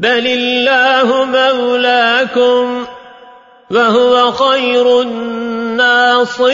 بل الله مولاكم وهو خير الناصرين.